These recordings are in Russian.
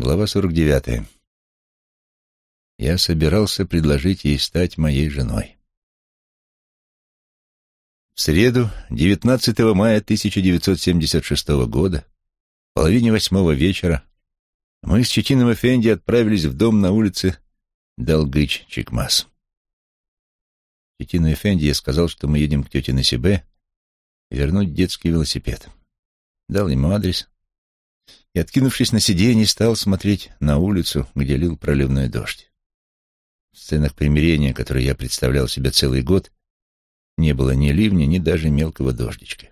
Глава 49. Я собирался предложить ей стать моей женой. В среду, 19 мая 1976 года, в половине восьмого вечера, мы с Четином Эфенди отправились в дом на улице Долгыч-Чекмас. Четину Эфенди я сказал, что мы едем к тете Насибе вернуть детский велосипед. Дал ему адрес и, откинувшись на сиденье, стал смотреть на улицу, где лил проливной дождь. В сценах примирения, которые я представлял себе целый год, не было ни ливня, ни даже мелкого дождичка.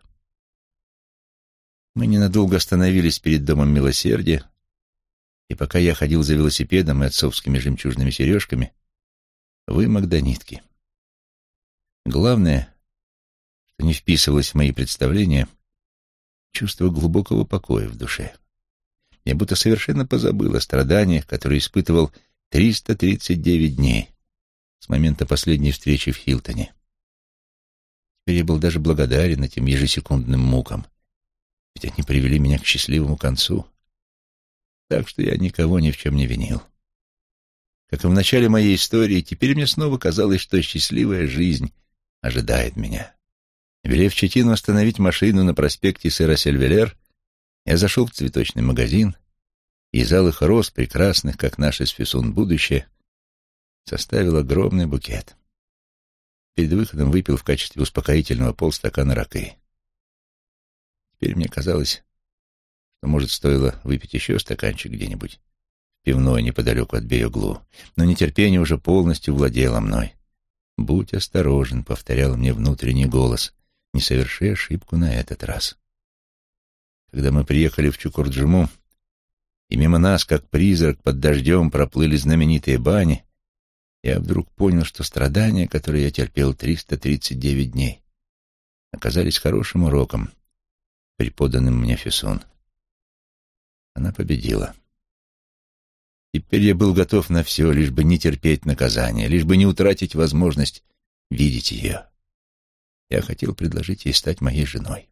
Мы ненадолго остановились перед домом милосердия, и пока я ходил за велосипедом и отцовскими жемчужными сережками, вымок до нитки. Главное, что не вписывалось в мои представления, чувство глубокого покоя в душе. Я будто совершенно позабыл о страданиях, которые испытывал 339 дней с момента последней встречи в Хилтоне. Теперь я был даже благодарен этим ежесекундным мукам, ведь они привели меня к счастливому концу. Так что я никого ни в чем не винил. Как и в начале моей истории, теперь мне снова казалось, что счастливая жизнь ожидает меня. Велев Четину остановить машину на проспекте Сэра Сельвелер, я зашел в цветочный магазин, и из алых роз, прекрасных, как наше с будущее, составил огромный букет. Перед выходом выпил в качестве успокоительного полстакана ракы. Теперь мне казалось, что, может, стоило выпить еще стаканчик где-нибудь в пивной неподалеку от Беюглу, но нетерпение уже полностью владело мной. «Будь осторожен», — повторял мне внутренний голос, — «не соверши ошибку на этот раз». Когда мы приехали в Чукурджиму, и мимо нас, как призрак, под дождем проплыли знаменитые бани, я вдруг понял, что страдания, которые я терпел 339 дней, оказались хорошим уроком, преподанным мне Фессон. Она победила. Теперь я был готов на все, лишь бы не терпеть наказания, лишь бы не утратить возможность видеть ее. Я хотел предложить ей стать моей женой.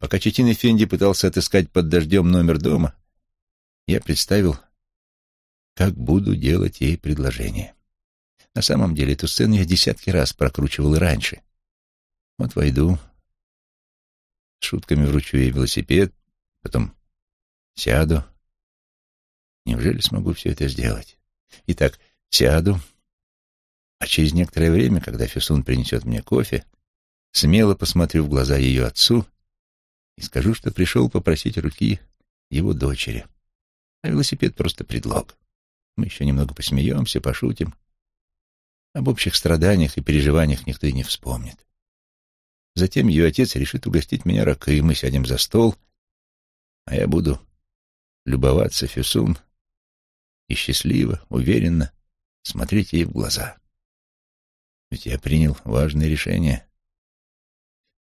Пока Четин Фенди пытался отыскать под дождем номер дома, я представил, как буду делать ей предложение. На самом деле эту сцену я десятки раз прокручивал и раньше. Вот войду, с шутками вручу ей велосипед, потом сяду. Неужели смогу все это сделать? Итак, сяду, а через некоторое время, когда Фесун принесет мне кофе, смело посмотрю в глаза ее отцу — и скажу, что пришел попросить руки его дочери. А велосипед просто предлог. Мы еще немного посмеемся, пошутим. Об общих страданиях и переживаниях никто и не вспомнит. Затем ее отец решит угостить меня ракой, мы сядем за стол, а я буду любоваться Фюсун и счастливо, уверенно смотреть ей в глаза. Ведь я принял важное решение —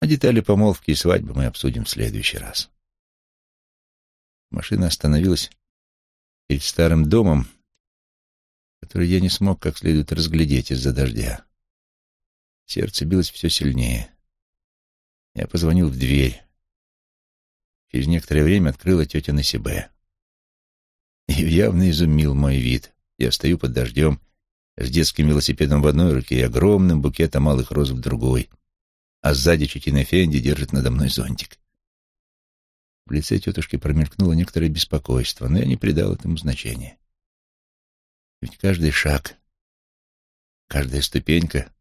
а детали помолвки и свадьбы мы обсудим в следующий раз. Машина остановилась перед старым домом, который я не смог как следует разглядеть из-за дождя. Сердце билось все сильнее. Я позвонил в дверь. Через некоторое время открыла тетя Насибе. Ее явно изумил мой вид. Я стою под дождем, с детским велосипедом в одной руке и огромным букетом малых роз в другой — а сзади Четина Фенди держит надо мной зонтик. В лице тетушки промелькнуло некоторое беспокойство, но я не придал этому значения. Ведь каждый шаг, каждая ступенька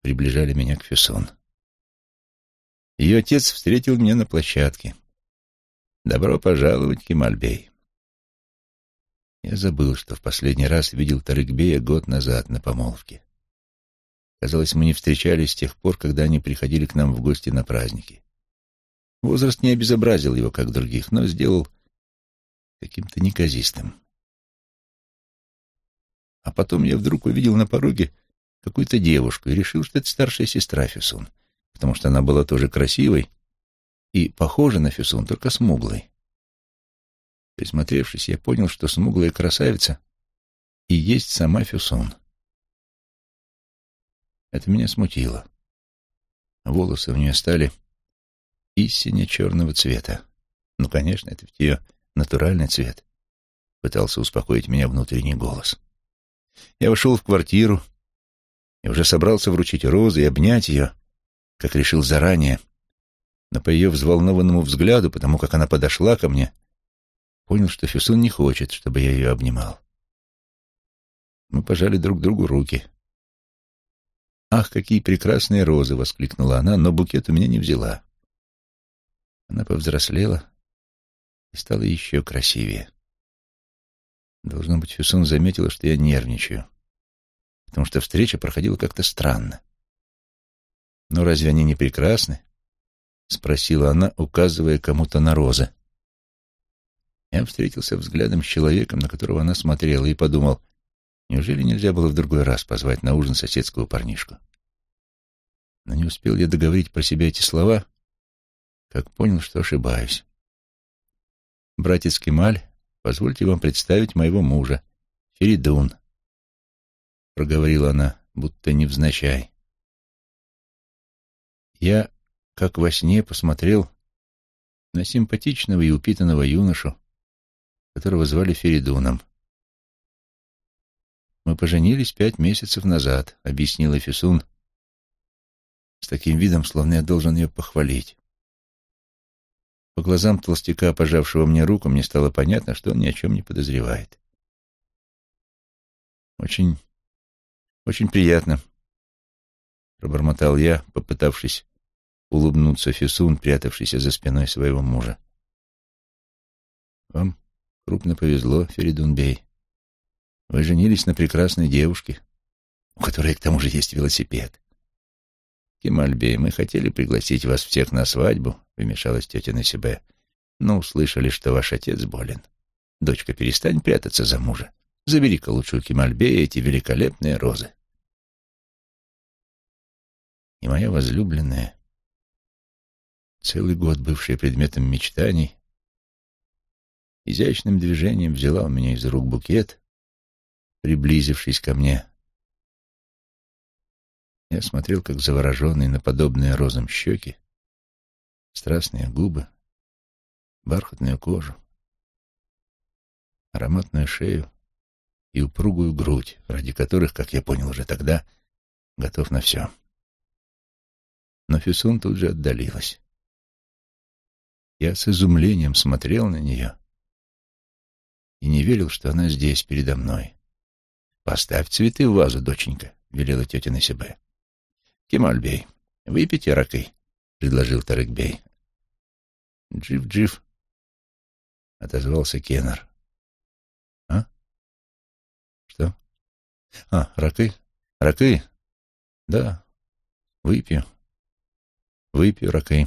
приближали меня к Фессон. Ее отец встретил меня на площадке. «Добро пожаловать, Кемальбей». Я забыл, что в последний раз видел Тарыкбея год назад на помолвке. Казалось, мы не встречались с тех пор, когда они приходили к нам в гости на праздники. Возраст не обезобразил его, как других, но сделал каким-то неказистым. А потом я вдруг увидел на пороге какую-то девушку и решил, что это старшая сестра Фисун, потому что она была тоже красивой и похожа на Фисун, только смуглой. Присмотревшись, я понял, что смуглая красавица и есть сама Фюсон. Это меня смутило. Волосы у нее стали истинно черного цвета. Ну, конечно, это ведь ее натуральный цвет. — пытался успокоить меня внутренний голос. Я вошел в квартиру и уже собрался вручить розы и обнять ее, как решил заранее, но по ее взволнованному взгляду, потому как она подошла ко мне, понял, что Фюсун не хочет, чтобы я ее обнимал. Мы пожали друг другу руки. «Ах, какие прекрасные розы!» — воскликнула она, но букет у меня не взяла. Она повзрослела и стала еще красивее. Должно быть, Фюсун заметила, что я нервничаю, потому что встреча проходила как-то странно. «Но разве они не прекрасны?» — спросила она, указывая кому-то на розы. Я встретился взглядом с человеком, на которого она смотрела, и подумал, неужели нельзя было в другой раз позвать на ужин соседского парнишку? Но не успел я договорить про себя эти слова, как понял, что ошибаюсь. «Братец Кемаль, позвольте вам представить моего мужа, Феридун», — проговорила она, будто невзначай. Я, как во сне, посмотрел на симпатичного и упитанного юношу, которого звали Феридуном. «Мы поженились пять месяцев назад», — объяснила Фисун с таким видом, словно я должен ее похвалить. По глазам толстяка, пожавшего мне руку, мне стало понятно, что он ни о чем не подозревает. «Очень, очень приятно», — пробормотал я, попытавшись улыбнуться Фисун, прятавшийся за спиной своего мужа. «Вам Крупно повезло, Феридун Бей. Вы женились на прекрасной девушке, у которой к тому же есть велосипед. Кемальбей, мы хотели пригласить вас всех на свадьбу, вмешалась тетя Насибе, но услышали, что ваш отец болен. Дочка, перестань прятаться за мужа. Забери-ка лучше у Кемальбея эти великолепные розы. И моя возлюбленная, целый год бывшая предметом мечтаний, изящным движением взяла у меня из рук букет, приблизившись ко мне. Я смотрел, как завороженный на подобные розам щеки, страстные губы, бархатную кожу, ароматную шею и упругую грудь, ради которых, как я понял уже тогда, готов на все. Но Фюсун тут же отдалилась. Я с изумлением смотрел на нее, и не верил, что она здесь, передо мной. «Поставь цветы в вазу, доченька», — велела тетя Насибе. «Кемальбей, выпейте ракой», — предложил Тарыкбей. «Джив-джив», — отозвался Кеннер. «А? Что? А, ракы? Ракы? Да, выпью. Выпью ракы».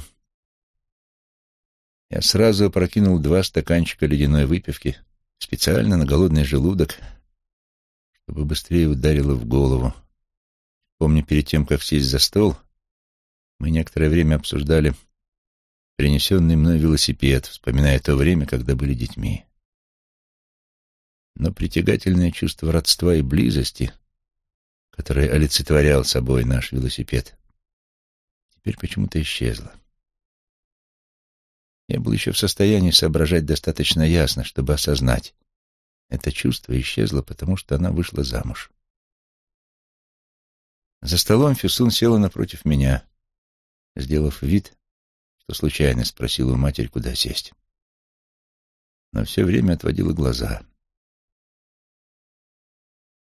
Я сразу опрокинул два стаканчика ледяной выпивки — специально на голодный желудок, чтобы быстрее ударило в голову. Помню, перед тем, как сесть за стол, мы некоторое время обсуждали принесенный мной велосипед, вспоминая то время, когда были детьми. Но притягательное чувство родства и близости, которое олицетворял собой наш велосипед, теперь почему-то исчезло. Я был еще в состоянии соображать достаточно ясно, чтобы осознать. Это чувство исчезло, потому что она вышла замуж. За столом Фюсун села напротив меня, сделав вид, что случайно спросила у матери, куда сесть. Но все время отводила глаза.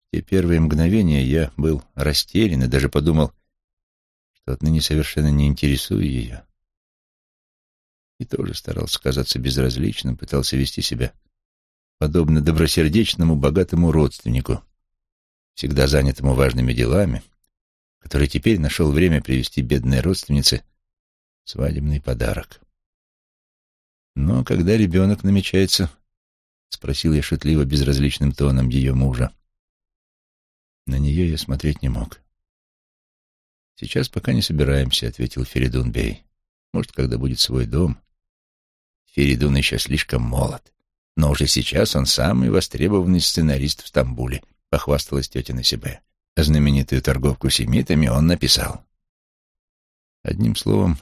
В те первые мгновения я был растерян и даже подумал, что отныне совершенно не интересую ее и тоже старался казаться безразличным, пытался вести себя подобно добросердечному, богатому родственнику, всегда занятому важными делами, который теперь нашел время привезти бедной родственнице свадебный подарок. Но когда ребенок намечается, спросил я шутливо безразличным тоном ее мужа. На нее я смотреть не мог. «Сейчас пока не собираемся», — ответил Феридун Бей. «Может, когда будет свой дом, Феридун еще слишком молод. Но уже сейчас он самый востребованный сценарист в Стамбуле, похвасталась тетя на себе. знаменитую торговку семитами он написал. Одним словом,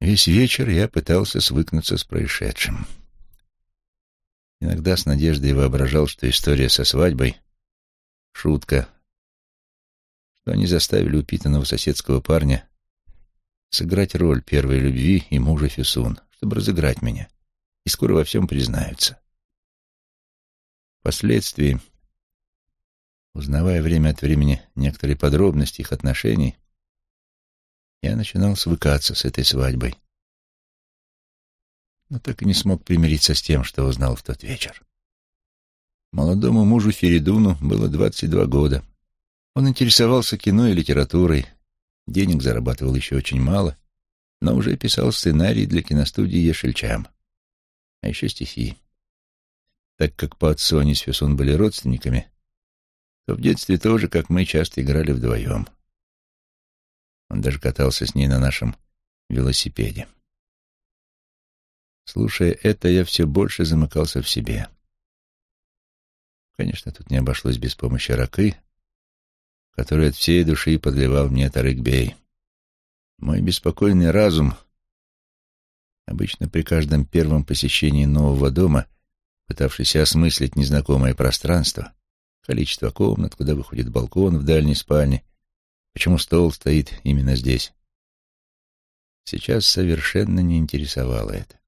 весь вечер я пытался свыкнуться с происшедшим. Иногда с надеждой воображал, что история со свадьбой — шутка, что они заставили упитанного соседского парня сыграть роль первой любви и мужа Фисун, чтобы разыграть меня, и скоро во всем признаются. Впоследствии, узнавая время от времени некоторые подробности их отношений, я начинал свыкаться с этой свадьбой но так и не смог примириться с тем, что узнал в тот вечер. Молодому мужу Феридуну было 22 года. Он интересовался кино и литературой, денег зарабатывал еще очень мало, но уже писал сценарий для киностудии Ешельчам, а еще стихи. Так как по отцу они с Фесун были родственниками, то в детстве тоже, как мы, часто играли вдвоем. Он даже катался с ней на нашем велосипеде. Слушая это, я все больше замыкался в себе. Конечно, тут не обошлось без помощи ракы, который от всей души подливал мне Тарыкбей. Мой беспокойный разум, обычно при каждом первом посещении нового дома, пытавшийся осмыслить незнакомое пространство, количество комнат, куда выходит балкон в дальней спальне, почему стол стоит именно здесь, сейчас совершенно не интересовало это.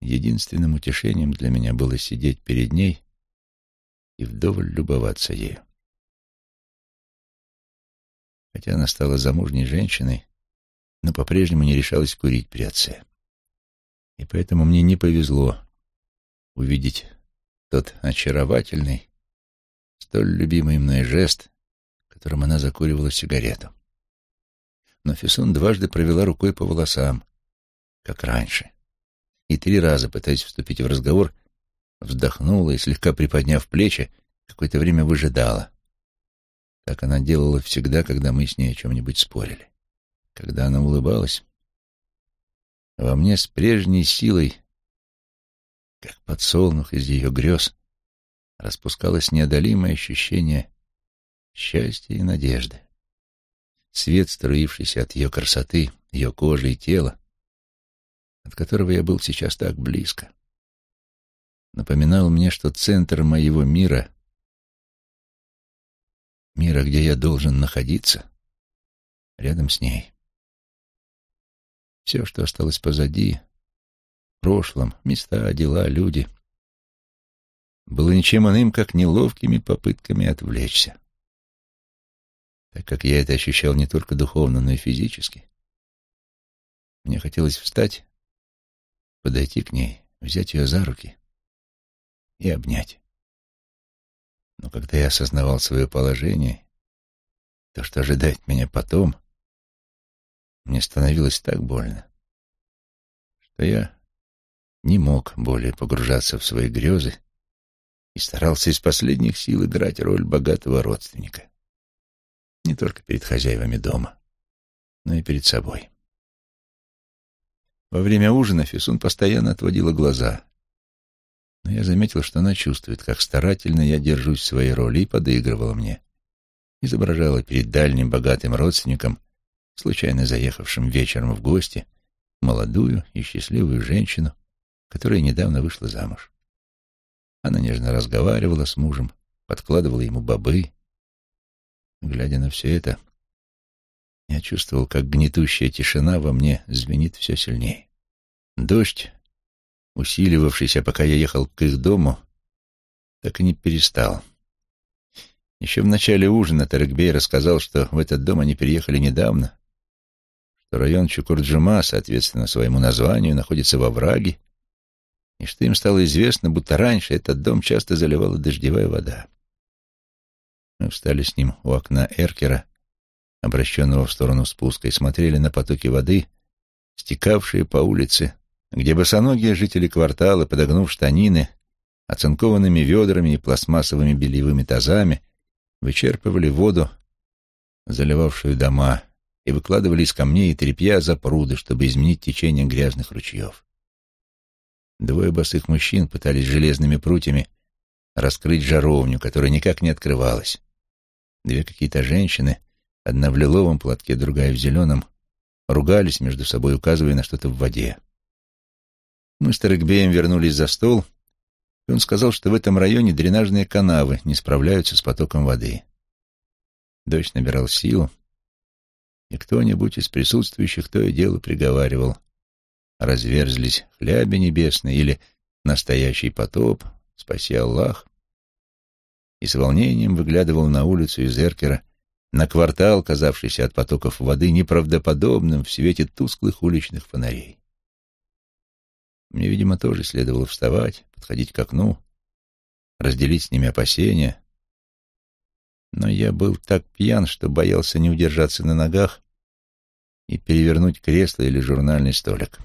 Единственным утешением для меня было сидеть перед ней и вдоволь любоваться ею. Хотя она стала замужней женщиной, но по-прежнему не решалась курить при отце. И поэтому мне не повезло увидеть тот очаровательный, столь любимый мной жест, которым она закуривала сигарету. Но Фисун дважды провела рукой по волосам, как раньше и три раза, пытаясь вступить в разговор, вздохнула и, слегка приподняв плечи, какое-то время выжидала. Так она делала всегда, когда мы с ней о чем-нибудь спорили. Когда она улыбалась, во мне с прежней силой, как подсолнух из ее грез, распускалось неодолимое ощущение счастья и надежды. Свет, струившийся от ее красоты, ее кожи и тела, от которого я был сейчас так близко, напоминал мне, что центр моего мира, мира, где я должен находиться, рядом с ней. Все, что осталось позади, в прошлом, места, дела, люди, было ничем иным, как неловкими попытками отвлечься. Так как я это ощущал не только духовно, но и физически, мне хотелось встать подойти к ней, взять ее за руки и обнять. Но когда я осознавал свое положение, то, что ожидает меня потом, мне становилось так больно, что я не мог более погружаться в свои грезы и старался из последних сил играть роль богатого родственника. Не только перед хозяевами дома, но и перед собой. Во время ужина Фисун постоянно отводила глаза. Но я заметил, что она чувствует, как старательно я держусь своей роли, и подыгрывала мне. Изображала перед дальним богатым родственником, случайно заехавшим вечером в гости, молодую и счастливую женщину, которая недавно вышла замуж. Она нежно разговаривала с мужем, подкладывала ему бобы. Глядя на все это, я чувствовал, как гнетущая тишина во мне звенит все сильнее. Дождь, усиливавшийся, пока я ехал к их дому, так и не перестал. Еще в начале ужина Тарекбей рассказал, что в этот дом они переехали недавно, район Чукурджума, соответственно своему названию, находится во враге, и что им стало известно, будто раньше этот дом часто заливала дождевая вода. Мы встали с ним у окна Эркера обращенного в сторону спуска, и смотрели на потоки воды, стекавшие по улице, где босоногие жители квартала, подогнув штанины, оцинкованными ведрами и пластмассовыми бельевыми тазами, вычерпывали воду, заливавшую дома, и выкладывали из камней и тряпья за пруды, чтобы изменить течение грязных ручьев. Двое босых мужчин пытались железными прутьями раскрыть жаровню, которая никак не открывалась. Две какие-то женщины — одна в лиловом платке, другая в зеленом, ругались между собой, указывая на что-то в воде. Мы с Тарыкбеем вернулись за стол, и он сказал, что в этом районе дренажные канавы не справляются с потоком воды. Дождь набирал силу, и кто-нибудь из присутствующих то и дело приговаривал. Разверзлись хляби небесные или настоящий потоп, спаси Аллах. И с волнением выглядывал на улицу из Эркера, на квартал, казавшийся от потоков воды неправдоподобным в свете тусклых уличных фонарей. Мне, видимо, тоже следовало вставать, подходить к окну, разделить с ними опасения. Но я был так пьян, что боялся не удержаться на ногах и перевернуть кресло или журнальный столик.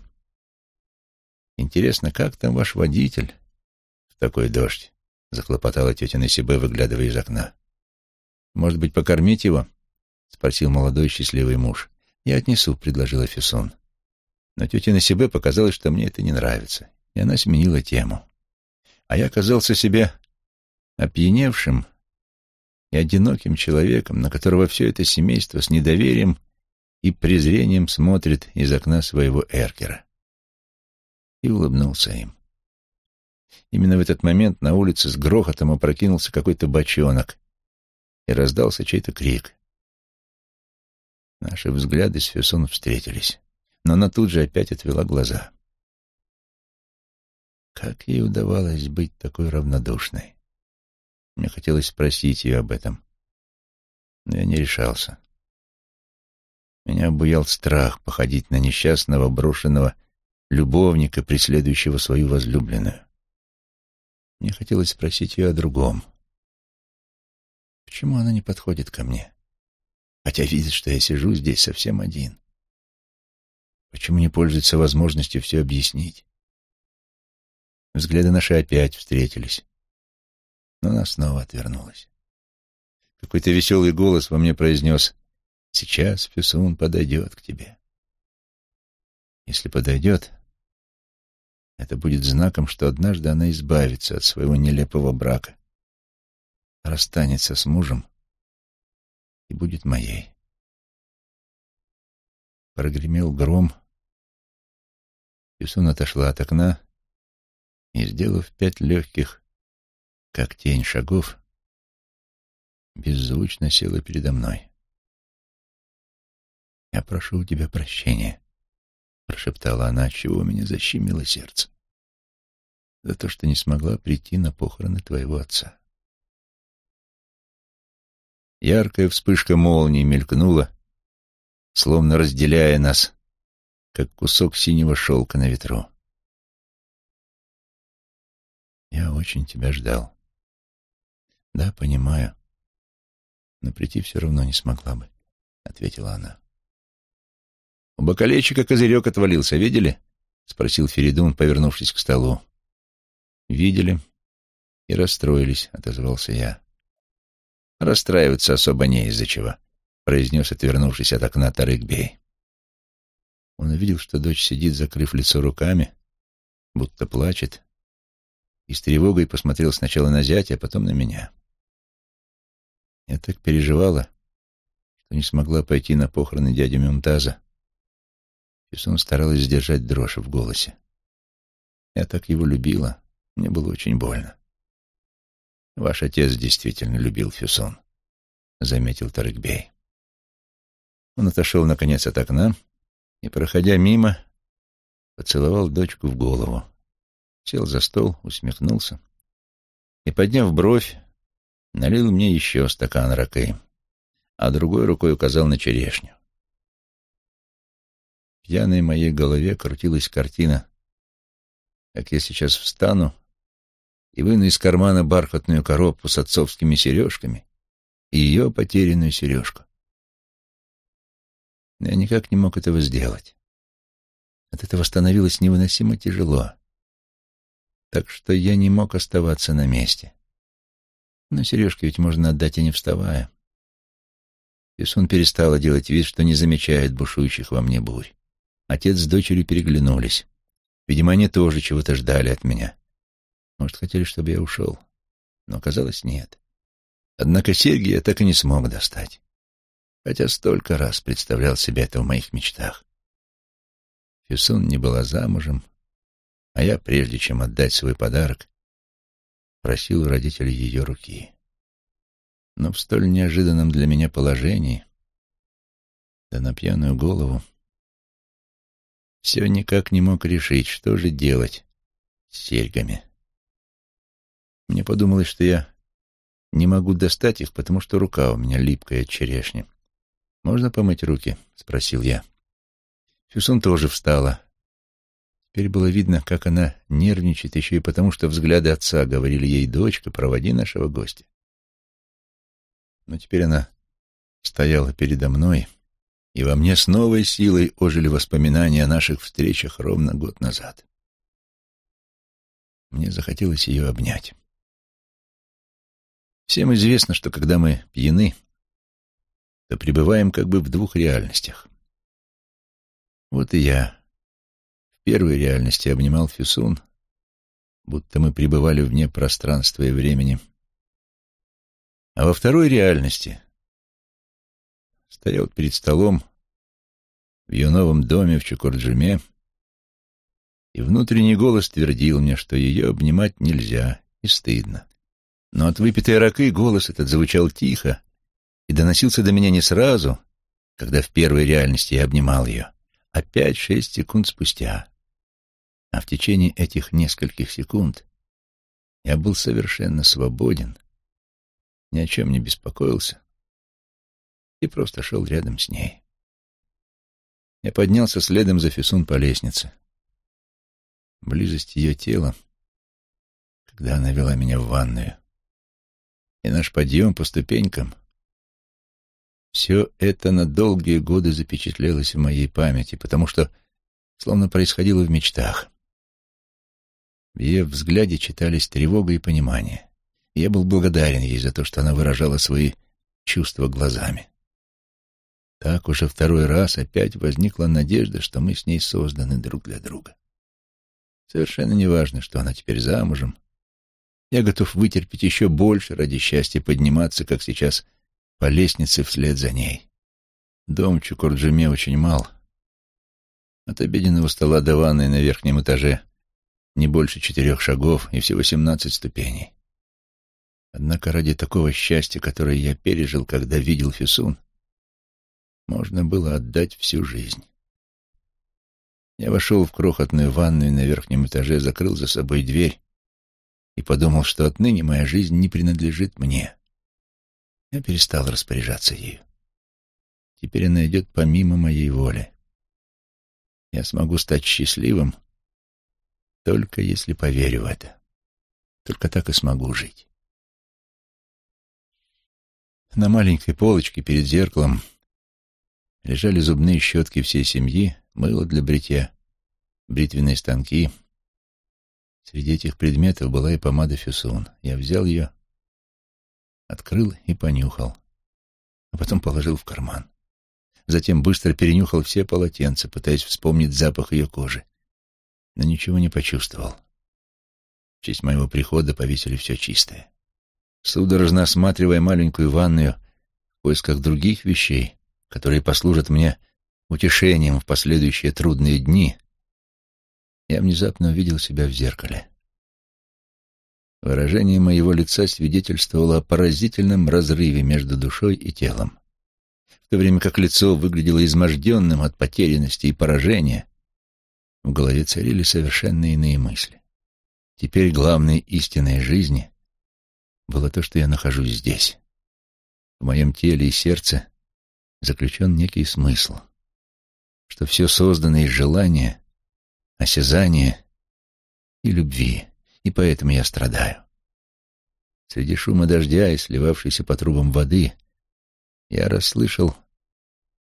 «Интересно, как там ваш водитель в такой дождь?» — захлопотала тетя Насибе, выглядывая из окна. «Может быть, покормить его?» — спросил молодой счастливый муж. «Я отнесу», — предложила Фессон. Но тете Насибе показалось, что мне это не нравится, и она сменила тему. А я оказался себе опьяневшим и одиноким человеком, на которого все это семейство с недоверием и презрением смотрит из окна своего эркера. И улыбнулся им. Именно в этот момент на улице с грохотом опрокинулся какой-то бочонок, и раздался чей-то крик. Наши взгляды с Фессон встретились, но она тут же опять отвела глаза. Как ей удавалось быть такой равнодушной? Мне хотелось спросить ее об этом, но я не решался. Меня обуял страх походить на несчастного, брошенного любовника, преследующего свою возлюбленную. Мне хотелось спросить ее о другом — Почему она не подходит ко мне? Хотя видит, что я сижу здесь совсем один. Почему не пользуется возможностью все объяснить? Взгляды наши опять встретились, но она снова отвернулась. Какой-то веселый голос во мне произнес «Сейчас Фесун подойдет к тебе». Если подойдет, это будет знаком, что однажды она избавится от своего нелепого брака расстанется с мужем и будет моей. Прогремел гром. Юсун отошла от окна и, сделав пять легких, как тень шагов, беззвучно села передо мной. «Я прошу у тебя прощения», — прошептала она, чего у меня защемило сердце, «за то, что не смогла прийти на похороны твоего отца». Яркая вспышка молнии мелькнула, словно разделяя нас, как кусок синего шелка на ветру. Я очень тебя ждал. Да, понимаю, но прийти все равно не смогла бы, — ответила она. У бокалейчика козырек отвалился, видели? — спросил Феридун, повернувшись к столу. Видели и расстроились, — отозвался я. Расстраиваться особо не из-за чего, произнес, отвернувшись от окна Тарыкбей. Он увидел, что дочь сидит, закрыв лицо руками, будто плачет, и с тревогой посмотрел сначала на зятя, а потом на меня. Я так переживала, что не смогла пойти на похороны дяди Мюмтаза. Фисун старалась сдержать дрожь в голосе. Я так его любила, мне было очень больно. Ваш отец действительно любил Фюсон, — заметил Тарыкбей. Он отошел, наконец, от окна и, проходя мимо, поцеловал дочку в голову, сел за стол, усмехнулся и, подняв бровь, налил мне еще стакан ракы, а другой рукой указал на черешню. Пьяной моей голове крутилась картина, как я сейчас встану и выну из кармана бархатную коробку с отцовскими сережками и ее потерянную сережку. Но я никак не мог этого сделать. От этого становилось невыносимо тяжело. Так что я не мог оставаться на месте. Но сережки ведь можно отдать и не вставая. Песун перестала делать вид, что не замечает бушующих во мне бурь. Отец с дочерью переглянулись. Видимо, они тоже чего-то ждали от меня. Может, хотели, чтобы я ушел. Но оказалось, нет. Однако серьги я так и не смог достать. Хотя столько раз представлял себе это в моих мечтах. Фюсун не была замужем, А я, прежде чем отдать свой подарок, просил у родителей ее руки. Но в столь неожиданном для меня положении, да на пьяную голову, все никак не мог решить, что же делать с серьгами. Мне подумалось, что я не могу достать их, потому что рука у меня липкая от черешни. «Можно помыть руки?» — спросил я. Фюсун тоже встала. Теперь было видно, как она нервничает еще и потому, что взгляды отца говорили ей «Дочка, проводи нашего гостя». Но теперь она стояла передо мной, и во мне с новой силой ожили воспоминания о наших встречах ровно год назад. Мне захотелось ее обнять. Всем известно, что когда мы пьяны, то пребываем как бы в двух реальностях. Вот и я в первой реальности обнимал Фюсун, будто мы пребывали вне пространства и времени. А во второй реальности стоял перед столом в ее новом доме в Чукорджиме, и внутренний голос твердил мне, что ее обнимать нельзя и стыдно. Но от выпитой ракы голос этот звучал тихо и доносился до меня не сразу, когда в первой реальности я обнимал ее, а пять-шесть секунд спустя. А в течение этих нескольких секунд я был совершенно свободен, ни о чем не беспокоился и просто шел рядом с ней. Я поднялся следом за Фисун по лестнице. Близость ее тела, когда она вела меня в ванную, и наш подъем по ступенькам — все это на долгие годы запечатлелось в моей памяти, потому что словно происходило в мечтах. В ее взгляде читались тревога и понимание. Я был благодарен ей за то, что она выражала свои чувства глазами. Так уже второй раз опять возникла надежда, что мы с ней созданы друг для друга. Совершенно неважно, что она теперь замужем, я готов вытерпеть еще больше ради счастья подниматься, как сейчас, по лестнице вслед за ней. Дом Чукурджиме очень мал. От обеденного стола до ванной на верхнем этаже не больше четырех шагов и всего семнадцать ступеней. Однако ради такого счастья, которое я пережил, когда видел Фисун, можно было отдать всю жизнь. Я вошел в крохотную ванную на верхнем этаже, закрыл за собой дверь и подумал, что отныне моя жизнь не принадлежит мне. Я перестал распоряжаться ею. Теперь она идет помимо моей воли. Я смогу стать счастливым, только если поверю в это. Только так и смогу жить. На маленькой полочке перед зеркалом лежали зубные щетки всей семьи, мыло для бритья, бритвенные станки — Среди этих предметов была и помада Фюсун. Я взял ее, открыл и понюхал, а потом положил в карман. Затем быстро перенюхал все полотенца, пытаясь вспомнить запах ее кожи, но ничего не почувствовал. В честь моего прихода повесили все чистое. Судорожно осматривая маленькую ванную в поисках других вещей, которые послужат мне утешением в последующие трудные дни, я внезапно увидел себя в зеркале. Выражение моего лица свидетельствовало о поразительном разрыве между душой и телом. В то время как лицо выглядело изможденным от потерянности и поражения, в голове царили совершенно иные мысли. Теперь главной истиной жизни было то, что я нахожусь здесь. В моем теле и сердце заключен некий смысл, что все создано из желания осязания и любви, и поэтому я страдаю. Среди шума дождя и сливавшейся по трубам воды я расслышал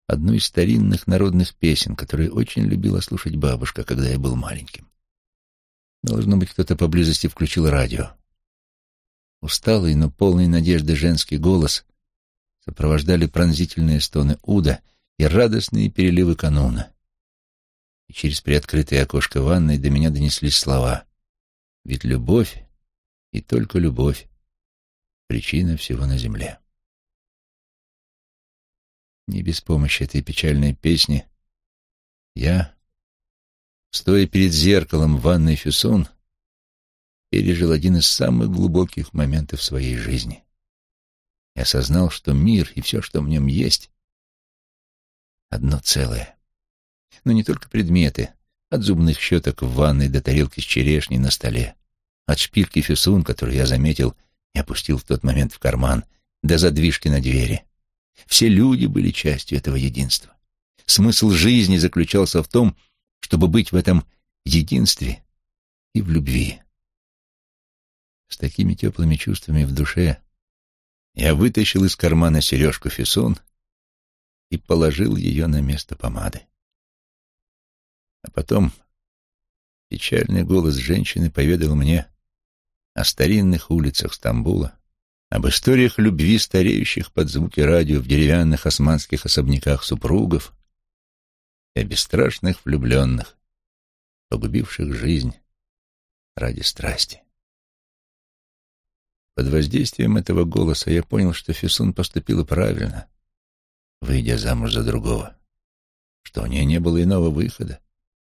одну из старинных народных песен, которые очень любила слушать бабушка, когда я был маленьким. Должно быть, кто-то поблизости включил радио. Усталый, но полный надежды женский голос сопровождали пронзительные стоны уда и радостные переливы кануна и через приоткрытое окошко ванной до меня донеслись слова. Ведь любовь и только любовь — причина всего на земле. Не без помощи этой печальной песни я стоя перед зеркалом в ванной Фюсон, пережил один из самых глубоких моментов своей жизни. И осознал, что мир и все, что в нем есть, одно целое. Но не только предметы, от зубных щеток в ванной до тарелки с черешней на столе, от шпильки Фюсун, которую я заметил и опустил в тот момент в карман, до задвижки на двери. Все люди были частью этого единства. Смысл жизни заключался в том, чтобы быть в этом единстве и в любви. С такими теплыми чувствами в душе я вытащил из кармана сережку Фессон и положил ее на место помады. А потом печальный голос женщины поведал мне о старинных улицах Стамбула, об историях любви стареющих под звуки радио в деревянных османских особняках супругов и о бесстрашных влюбленных, погубивших жизнь ради страсти. Под воздействием этого голоса я понял, что Фисун поступила правильно, выйдя замуж за другого, что у нее не было иного выхода,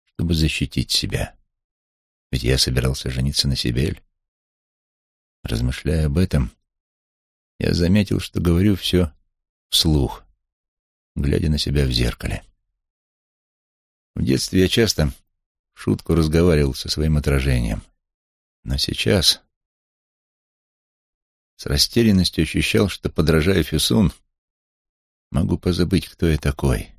чтобы защитить себя. Ведь я собирался жениться на Сибель. Размышляя об этом, я заметил, что говорю все вслух, глядя на себя в зеркале. В детстве я часто в шутку разговаривал со своим отражением, но сейчас с растерянностью ощущал, что, подражая Фюсун, могу позабыть, кто я такой.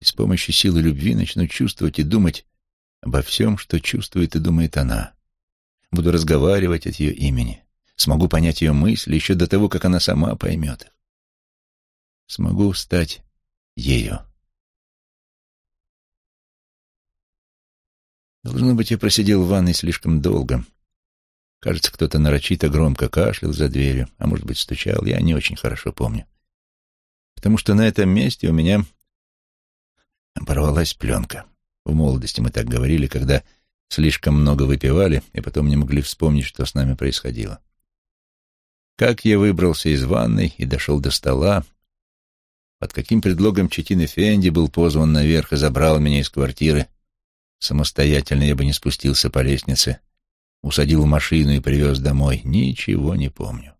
И с помощью силы любви начну чувствовать и думать обо всем, что чувствует и думает она. Буду разговаривать от ее имени. Смогу понять ее мысли еще до того, как она сама поймет их. Смогу стать ею. Должно быть, я просидел в ванной слишком долго. Кажется, кто-то нарочито громко кашлял за дверью, а может быть, стучал, я не очень хорошо помню. Потому что на этом месте у меня оборвалась пленка. В молодости мы так говорили, когда слишком много выпивали и потом не могли вспомнить, что с нами происходило. Как я выбрался из ванной и дошел до стола, под каким предлогом Четин Фенди был позван наверх и забрал меня из квартиры, самостоятельно я бы не спустился по лестнице, усадил в машину и привез домой, ничего не помню.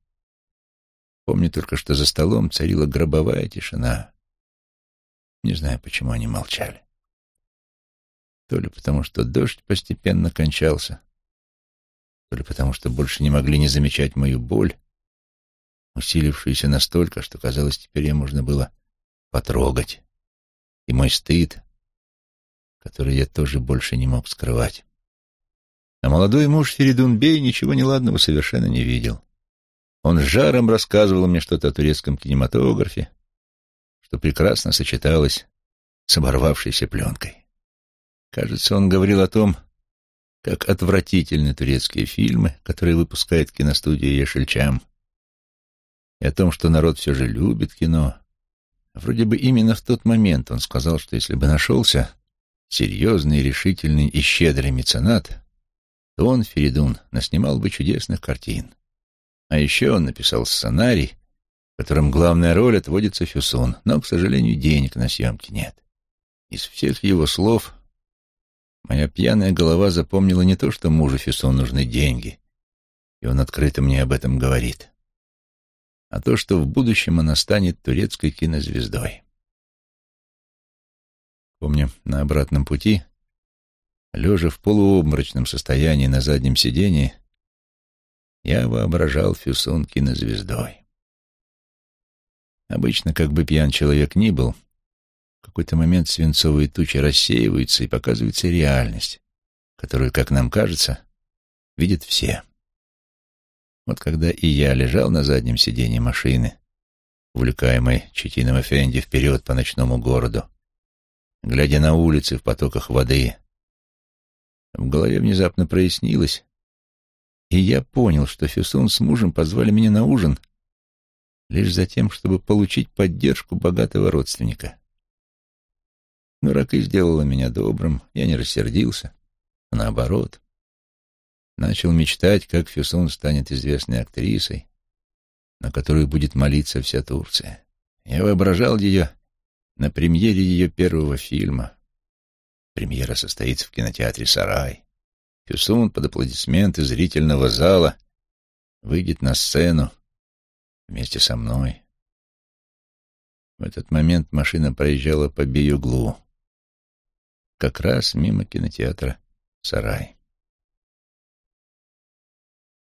Помню только, что за столом царила гробовая тишина. Не знаю, почему они молчали. То ли потому, что дождь постепенно кончался, то ли потому, что больше не могли не замечать мою боль, усилившуюся настолько, что, казалось, теперь ее можно было потрогать, и мой стыд, который я тоже больше не мог скрывать. А молодой муж Феридун Бей ничего неладного совершенно не видел. Он с жаром рассказывал мне что-то о турецком кинематографе, что прекрасно сочеталось с оборвавшейся пленкой. Кажется, он говорил о том, как отвратительны турецкие фильмы, которые выпускает киностудия Ешельчам, и о том, что народ все же любит кино. Вроде бы именно в тот момент он сказал, что если бы нашелся серьезный, решительный и щедрый меценат, он, Феридун, наснимал бы чудесных картин. А еще он написал сценарий, в котором главная роль отводится Фюсон, но, к сожалению, денег на съемки нет. Из всех его слов моя пьяная голова запомнила не то, что мужу Фюсон нужны деньги, и он открыто мне об этом говорит, а то, что в будущем она станет турецкой кинозвездой. Помню, на обратном пути Лежа в полуобморочном состоянии на заднем сиденье, я воображал Фюсон кинозвездой. Обычно, как бы пьян человек ни был, в какой-то момент свинцовые тучи рассеиваются и показывается реальность, которую, как нам кажется, видят все. Вот когда и я лежал на заднем сиденье машины, увлекаемой Четином Эфенди вперед по ночному городу, глядя на улицы в потоках воды, в голове внезапно прояснилось, и я понял, что Фюсон с мужем позвали меня на ужин лишь за тем, чтобы получить поддержку богатого родственника. Но Ракы сделала меня добрым, я не рассердился, а наоборот. Начал мечтать, как Фюсон станет известной актрисой, на которую будет молиться вся Турция. Я воображал ее на премьере ее первого фильма, Премьера состоится в кинотеатре «Сарай». Фюсун под аплодисменты зрительного зала выйдет на сцену вместе со мной. В этот момент машина проезжала по Биюглу, как раз мимо кинотеатра «Сарай».